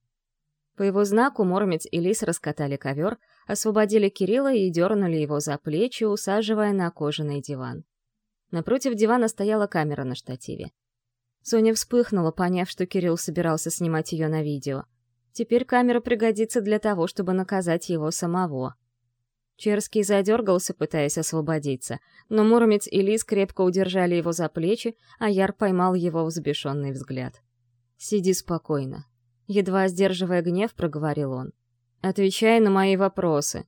По его знаку Мормец и Лис раскатали ковер, освободили Кирилла и дернули его за плечи, усаживая на кожаный диван. Напротив дивана стояла камера на штативе. Соня вспыхнула, поняв, что Кирилл собирался снимать ее на видео. Теперь камера пригодится для того, чтобы наказать его самого. Черский задергался, пытаясь освободиться, но Муромец и Лис крепко удержали его за плечи, а Яр поймал его взбешенный взгляд. «Сиди спокойно», Едва сдерживая гнев, проговорил он. «Отвечай на мои вопросы».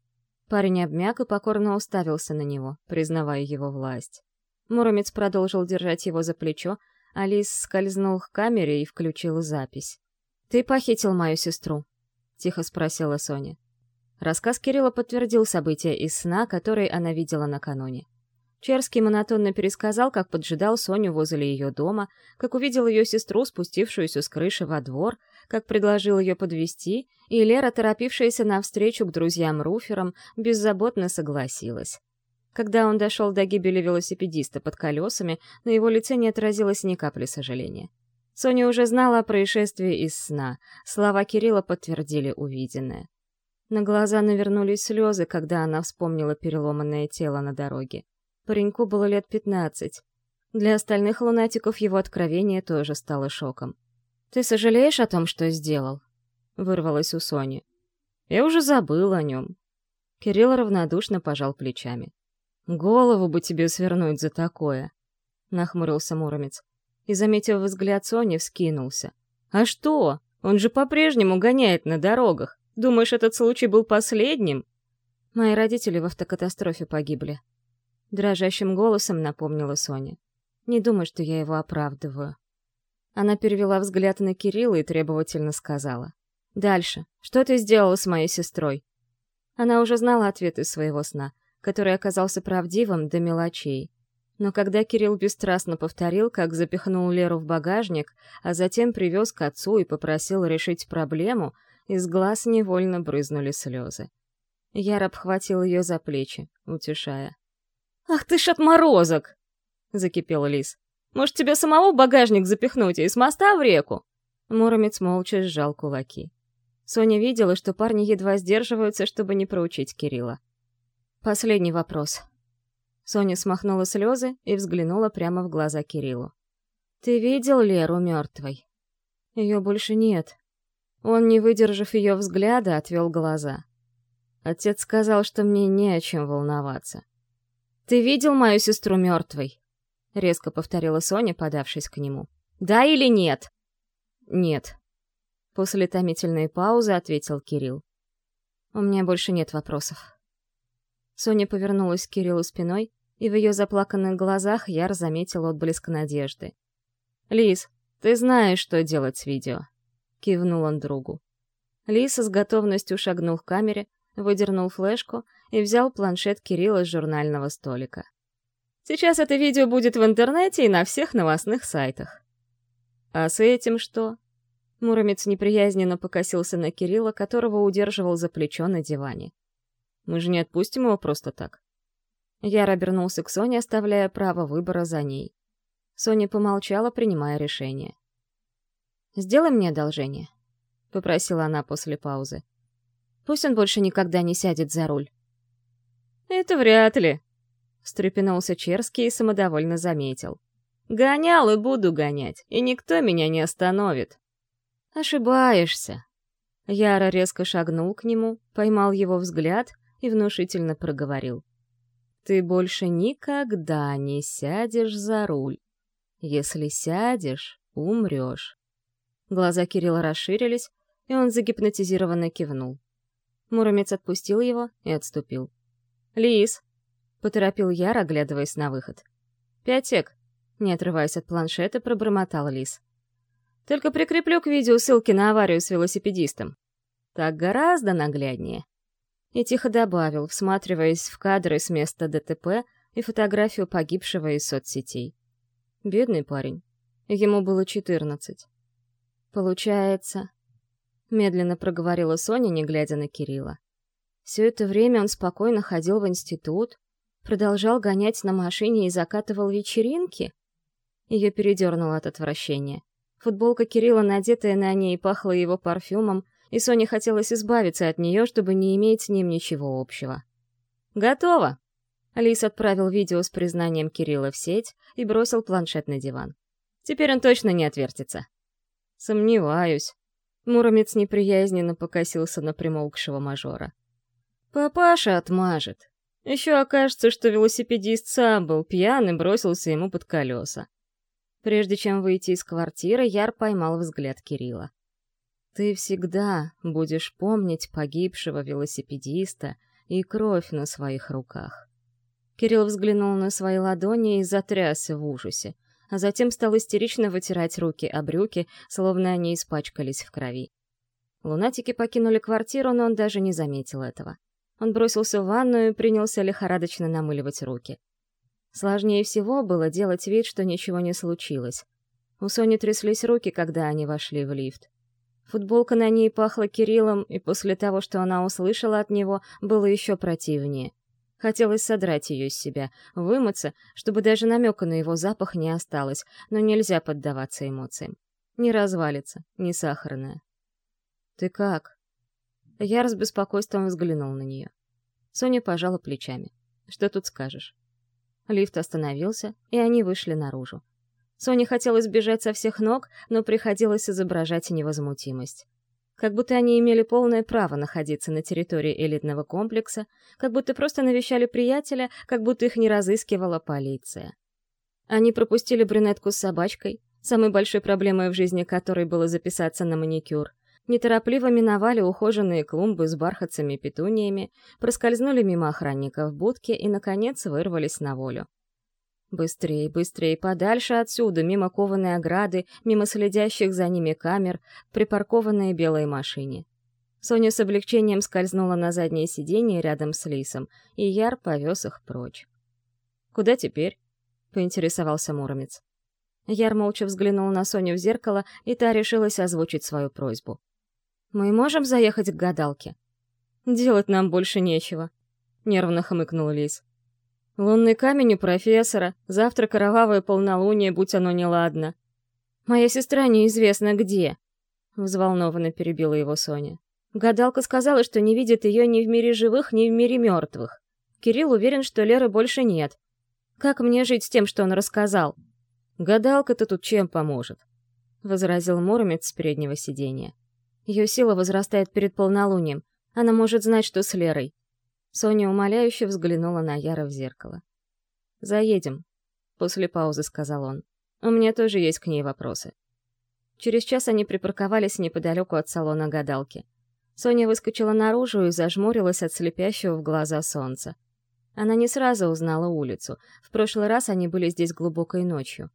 Парень обмяк и покорно уставился на него, признавая его власть. Муромец продолжил держать его за плечо, а Лис скользнул к камере и включил запись. «Ты похитил мою сестру?» — тихо спросила Соня. Рассказ Кирилла подтвердил события из сна, которые она видела накануне. Черский монотонно пересказал, как поджидал Соню возле ее дома, как увидел ее сестру, спустившуюся с крыши во двор, как предложил ее подвести, и Лера, торопившаяся навстречу к друзьям-руферам, беззаботно согласилась. Когда он дошел до гибели велосипедиста под колесами, на его лице не отразилось ни капли сожаления. Соня уже знала о происшествии из сна, слова Кирилла подтвердили увиденное. На глаза навернулись слезы, когда она вспомнила переломанное тело на дороге. Пареньку было лет пятнадцать. Для остальных лунатиков его откровение тоже стало шоком. «Ты сожалеешь о том, что сделал?» — вырвалось у Сони. «Я уже забыл о нем». Кирилл равнодушно пожал плечами. «Голову бы тебе свернуть за такое!» — нахмурился Муромец. И, заметив взгляд Сони, вскинулся. «А что? Он же по-прежнему гоняет на дорогах. Думаешь, этот случай был последним?» «Мои родители в автокатастрофе погибли», — дрожащим голосом напомнила Соня. «Не думай, что я его оправдываю». Она перевела взгляд на Кирилла и требовательно сказала. «Дальше. Что ты сделала с моей сестрой?» Она уже знала ответ из своего сна, который оказался правдивым до мелочей. Но когда Кирилл бесстрастно повторил, как запихнул Леру в багажник, а затем привез к отцу и попросил решить проблему, из глаз невольно брызнули слезы. Яр обхватил ее за плечи, утешая. «Ах ты ж отморозок!» — закипел Лис. Может, тебе самого багажник запихнуть и с моста в реку?» Муромец молча сжал кулаки. Соня видела, что парни едва сдерживаются, чтобы не проучить Кирилла. «Последний вопрос». Соня смахнула слезы и взглянула прямо в глаза Кириллу. «Ты видел Леру мертвой?» «Ее больше нет». Он, не выдержав ее взгляда, отвел глаза. Отец сказал, что мне не о чем волноваться. «Ты видел мою сестру мертвой?» — резко повторила Соня, подавшись к нему. «Да или нет?» «Нет». После томительной паузы ответил Кирилл. «У меня больше нет вопросов». Соня повернулась к Кириллу спиной, и в ее заплаканных глазах Яр заметил отблеск надежды. «Лиз, ты знаешь, что делать с видео», — кивнул он другу. Лиса с готовностью шагнул к камере, выдернул флешку и взял планшет Кирилла с журнального столика. Сейчас это видео будет в интернете и на всех новостных сайтах. А с этим что? Муромец неприязненно покосился на Кирилла, которого удерживал за плечо на диване. Мы же не отпустим его просто так. Яр обернулся к Соне, оставляя право выбора за ней. Соня помолчала, принимая решение. «Сделай мне одолжение», — попросила она после паузы. «Пусть он больше никогда не сядет за руль». «Это вряд ли», встрепенулся Черский и самодовольно заметил. Гонял и буду гонять, и никто меня не остановит. Ошибаешься. Яра резко шагнул к нему, поймал его взгляд и внушительно проговорил. Ты больше никогда не сядешь за руль. Если сядешь, умрешь. Глаза Кирилла расширились, и он загипнотизированно кивнул. Муромец отпустил его и отступил. «Лис!» — поторопил я, оглядываясь на выход. «Пятек!» — не отрываясь от планшета, пробормотал Лис. «Только прикреплю к видео ссылки на аварию с велосипедистом. Так гораздо нагляднее». И тихо добавил, всматриваясь в кадры с места ДТП и фотографию погибшего из соцсетей. Бедный парень. Ему было четырнадцать. Получается, медленно проговорила Соня, не глядя на Кирилла. Все это время он спокойно ходил в институт, продолжал гонять на машине и закатывал вечеринки? Ее передернуло от отвращения. Футболка Кирилла, надетая на ней, пахла его парфюмом, и Соне хотелось избавиться от нее, чтобы не иметь с ним ничего общего. «Готово!» Лис отправил видео с признанием Кирилла в сеть и бросил планшет на диван. «Теперь он точно не отвертится». «Сомневаюсь», Муромец неприязненно покосился на примолкшего мажора. «Папаша отмажет. Еще окажется, что велосипедист сам был пьян и бросился ему под колеса». Прежде чем выйти из квартиры, Яр поймал взгляд Кирилла. «Ты всегда будешь помнить погибшего велосипедиста и кровь на своих руках». Кирилл взглянул на свои ладони и затрясся в ужасе а затем стал истерично вытирать руки о брюки, словно они испачкались в крови. Лунатики покинули квартиру, но он даже не заметил этого. Он бросился в ванную и принялся лихорадочно намыливать руки. Сложнее всего было делать вид, что ничего не случилось. У Сони тряслись руки, когда они вошли в лифт. Футболка на ней пахла Кириллом, и после того, что она услышала от него, было еще противнее. Хотелось содрать ее с себя, вымыться, чтобы даже намека на его запах не осталось, но нельзя поддаваться эмоциям. Не развалится, не сахарная. «Ты как?» Я с беспокойством взглянул на нее. Соня пожала плечами. «Что тут скажешь?» Лифт остановился, и они вышли наружу. Соне хотелось бежать со всех ног, но приходилось изображать невозмутимость как будто они имели полное право находиться на территории элитного комплекса, как будто просто навещали приятеля, как будто их не разыскивала полиция. Они пропустили брюнетку с собачкой, самой большой проблемой в жизни которой было записаться на маникюр, неторопливо миновали ухоженные клумбы с бархатцами и петуниями, проскользнули мимо охранника в будке и, наконец, вырвались на волю. Быстрее, быстрее, подальше отсюда, мимо кованой ограды, мимо следящих за ними камер, припаркованной белой машине. Соня с облегчением скользнула на заднее сиденье рядом с Лисом, и Яр повез их прочь. «Куда теперь?» — поинтересовался Муромец. Яр молча взглянул на Соню в зеркало, и та решилась озвучить свою просьбу. «Мы можем заехать к гадалке?» «Делать нам больше нечего», — нервно хмыкнул Лис. Лунный камень у профессора, завтра кровавое полнолуние, будь оно неладно. Моя сестра неизвестно где. Взволнованно перебила его Соня. Гадалка сказала, что не видит ее ни в мире живых, ни в мире мертвых. Кирилл уверен, что Леры больше нет. Как мне жить с тем, что он рассказал? Гадалка-то тут чем поможет? Возразил Муромец с переднего сиденья. Ее сила возрастает перед полнолунием. Она может знать, что с Лерой. Соня умоляюще взглянула на Яра в зеркало. «Заедем», — после паузы сказал он. «У меня тоже есть к ней вопросы». Через час они припарковались неподалеку от салона гадалки. Соня выскочила наружу и зажмурилась от слепящего в глаза солнца. Она не сразу узнала улицу. В прошлый раз они были здесь глубокой ночью.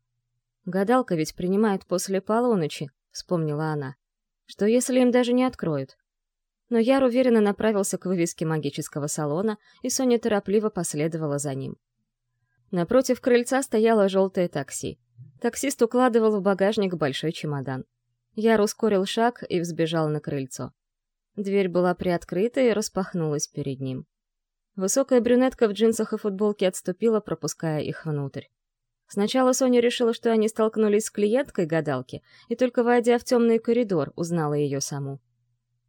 «Гадалка ведь принимает после полуночи», — вспомнила она. «Что если им даже не откроют?» Но Яр уверенно направился к вывеске магического салона, и Соня торопливо последовала за ним. Напротив крыльца стояло желтое такси. Таксист укладывал в багажник большой чемодан. Яр ускорил шаг и взбежал на крыльцо. Дверь была приоткрыта и распахнулась перед ним. Высокая брюнетка в джинсах и футболке отступила, пропуская их внутрь. Сначала Соня решила, что они столкнулись с клиенткой гадалки, и только войдя в темный коридор, узнала ее саму.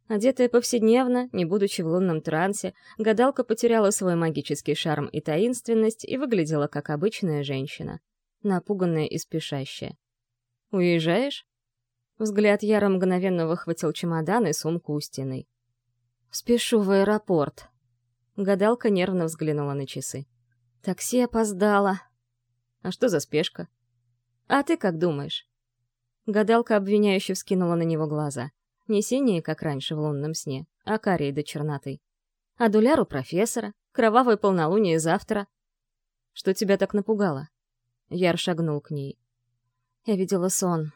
Одетая повседневно, не будучи в лунном трансе, гадалка потеряла свой магический шарм и таинственность и выглядела как обычная женщина. напуганная и спешащая. «Уезжаешь?» Взгляд Яра мгновенно выхватил чемодан и сумку у стены. «Спешу в аэропорт». Гадалка нервно взглянула на часы. «Такси опоздала». «А что за спешка?» «А ты как думаешь?» Гадалка обвиняюще вскинула на него глаза. Не синие, как раньше в лунном сне, а карие до черноты. «Адуляр у профессора, кровавое полнолуние завтра». «Что тебя так напугало?» Яр шагнул к ней. «Я видела сон.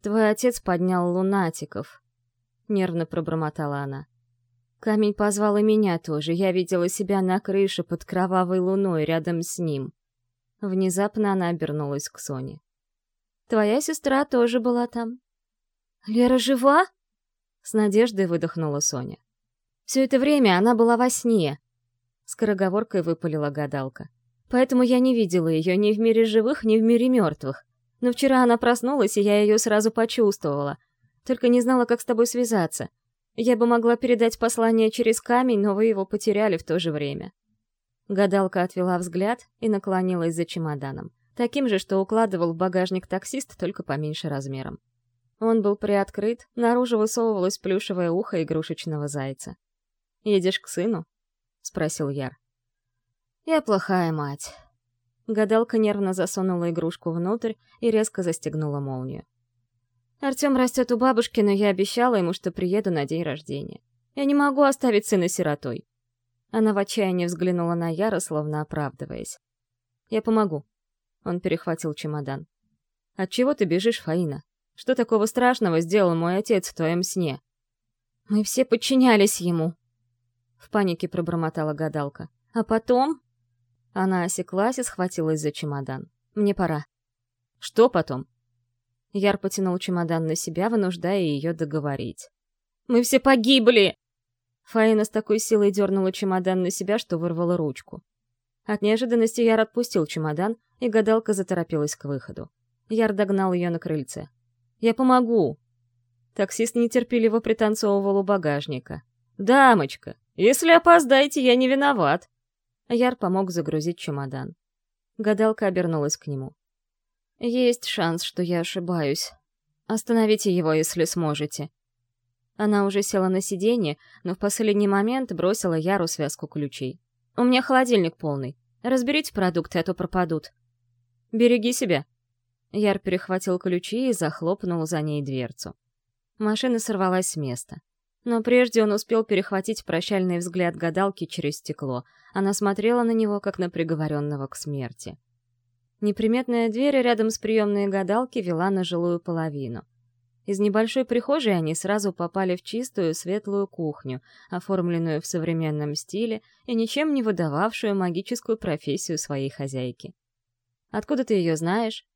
Твой отец поднял лунатиков», — нервно пробормотала она. «Камень позвал и меня тоже. Я видела себя на крыше под кровавой луной рядом с ним». Внезапно она обернулась к Соне. «Твоя сестра тоже была там». «Лера жива?» С надеждой выдохнула Соня. «Все это время она была во сне», — скороговоркой выпалила гадалка. «Поэтому я не видела ее ни в мире живых, ни в мире мертвых. Но вчера она проснулась, и я ее сразу почувствовала. Только не знала, как с тобой связаться. Я бы могла передать послание через камень, но вы его потеряли в то же время». Гадалка отвела взгляд и наклонилась за чемоданом. Таким же, что укладывал в багажник таксист, только поменьше размером. Он был приоткрыт, наружу высовывалось плюшевое ухо игрушечного зайца. «Едешь к сыну?» — спросил Яр. «Я плохая мать», Гадалка нервно засунула игрушку внутрь и резко застегнула молнию. Артем растет у бабушки, но я обещала ему, что приеду на день рождения. Я не могу оставить сына сиротой. Она в отчаянии взглянула на Яра, словно оправдываясь. «Я помогу». Он перехватил чемодан. «От чего ты бежишь, Фаина? Что такого страшного сделал мой отец в твоем сне?» «Мы все подчинялись ему», — в панике пробормотала гадалка. «А потом она осеклась и схватилась за чемодан. «Мне пора». «Что потом?» Яр потянул чемодан на себя, вынуждая ее договорить. «Мы все погибли!» Фаина с такой силой дернула чемодан на себя, что вырвала ручку. От неожиданности Яр отпустил чемодан, и гадалка заторопилась к выходу. Яр догнал ее на крыльце. «Я помогу!» Таксист нетерпеливо пританцовывал у багажника. «Дамочка, если опоздаете, я не виноват!» Яр помог загрузить чемодан. Гадалка обернулась к нему. «Есть шанс, что я ошибаюсь. Остановите его, если сможете». Она уже села на сиденье, но в последний момент бросила Яру связку ключей. «У меня холодильник полный. Разберите продукты, а то пропадут». «Береги себя». Яр перехватил ключи и захлопнул за ней дверцу. Машина сорвалась с места. Но прежде он успел перехватить прощальный взгляд гадалки через стекло. Она смотрела на него, как на приговоренного к смерти. Неприметная дверь рядом с приемной гадалки вела на жилую половину. Из небольшой прихожей они сразу попали в чистую светлую кухню, оформленную в современном стиле и ничем не выдававшую магическую профессию своей хозяйки. «Откуда ты ее знаешь?»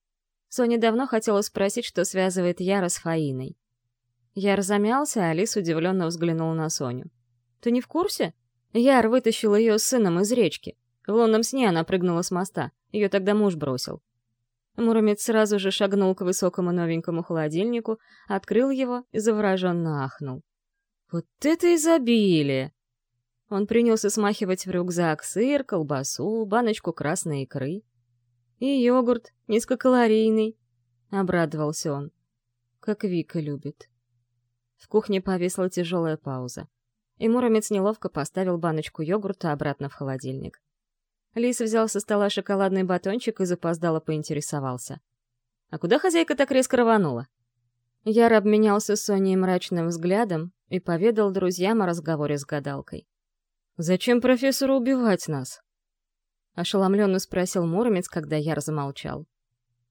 Соня давно хотела спросить, что связывает Яра с Фаиной. Яр замялся, а Алис удивленно взглянул на Соню. «Ты не в курсе? Яр вытащил ее с сыном из речки. В лунном сне она прыгнула с моста. Ее тогда муж бросил». Муромец сразу же шагнул к высокому новенькому холодильнику, открыл его и завороженно ахнул. «Вот это изобилие!» Он принялся смахивать в рюкзак сыр, колбасу, баночку красной икры. «И йогурт, низкокалорийный», — обрадовался он. «Как Вика любит». В кухне повисла тяжелая пауза. И Муромец неловко поставил баночку йогурта обратно в холодильник. Лис взял со стола шоколадный батончик и запоздало поинтересовался. «А куда хозяйка так резко рванула?» Яр обменялся с Соней мрачным взглядом и поведал друзьям о разговоре с гадалкой. «Зачем профессору убивать нас?» Ошеломленно спросил Муромец, когда Яр замолчал.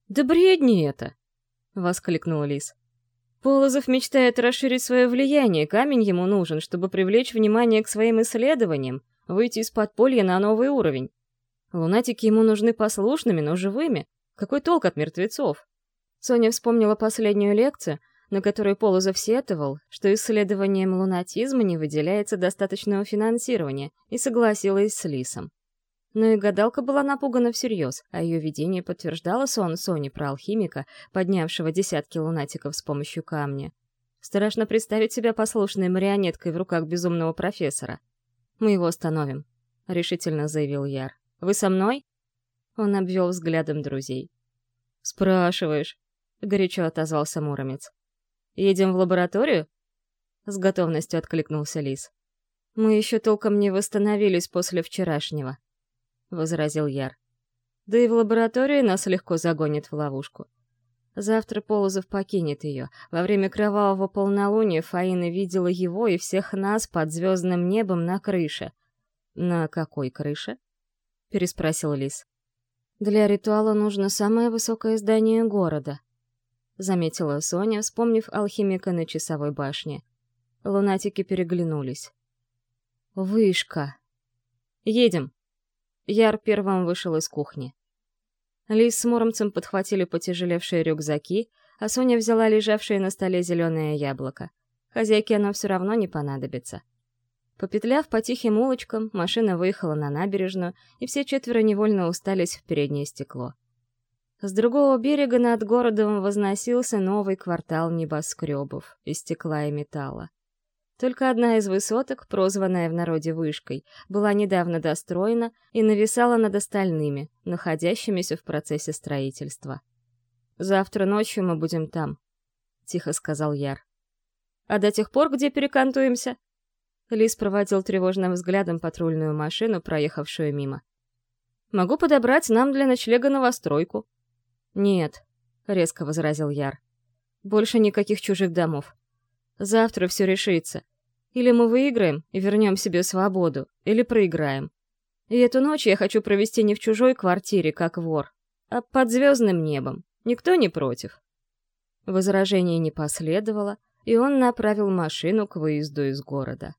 «Да бредни это!» — воскликнул Лис. Полозов мечтает расширить свое влияние, камень ему нужен, чтобы привлечь внимание к своим исследованиям, выйти из подполья на новый уровень. Лунатики ему нужны послушными, но живыми. Какой толк от мертвецов? Соня вспомнила последнюю лекцию, на которой Полозов сетовал, что исследованием лунатизма не выделяется достаточного финансирования, и согласилась с Лисом. Но и гадалка была напугана всерьез, а ее видение подтверждало сон Сони про алхимика, поднявшего десятки лунатиков с помощью камня. Страшно представить себя послушной марионеткой в руках безумного профессора. «Мы его остановим», — решительно заявил Яр. «Вы со мной?» Он обвел взглядом друзей. «Спрашиваешь», — горячо отозвался Муромец. «Едем в лабораторию?» С готовностью откликнулся Лис. «Мы еще толком не восстановились после вчерашнего», — возразил Яр. «Да и в лаборатории нас легко загонит в ловушку. Завтра Полозов покинет ее. Во время кровавого полнолуния Фаина видела его и всех нас под звездным небом на крыше. «На какой крыше?» — переспросил Лис. «Для ритуала нужно самое высокое здание города», — заметила Соня, вспомнив алхимика на часовой башне. Лунатики переглянулись. «Вышка!» «Едем!» Яр первым вышел из кухни. Лис с Муромцем подхватили потяжелевшие рюкзаки, а Соня взяла лежавшее на столе зеленое яблоко. Хозяйке оно все равно не понадобится. Попетляв по тихим улочкам, машина выехала на набережную, и все четверо невольно устались в переднее стекло. С другого берега над городом возносился новый квартал небоскребов из стекла и металла. Только одна из высоток, прозванная в народе вышкой, была недавно достроена и нависала над остальными, находящимися в процессе строительства. «Завтра ночью мы будем там», — тихо сказал Яр. «А до тех пор где перекантуемся?» Лис проводил тревожным взглядом патрульную машину, проехавшую мимо. «Могу подобрать нам для ночлега новостройку». «Нет», — резко возразил Яр. «Больше никаких чужих домов. Завтра все решится. Или мы выиграем и вернем себе свободу, или проиграем. И эту ночь я хочу провести не в чужой квартире, как вор, а под звездным небом. Никто не против. Возражений не последовало, и он направил машину к выезду из города.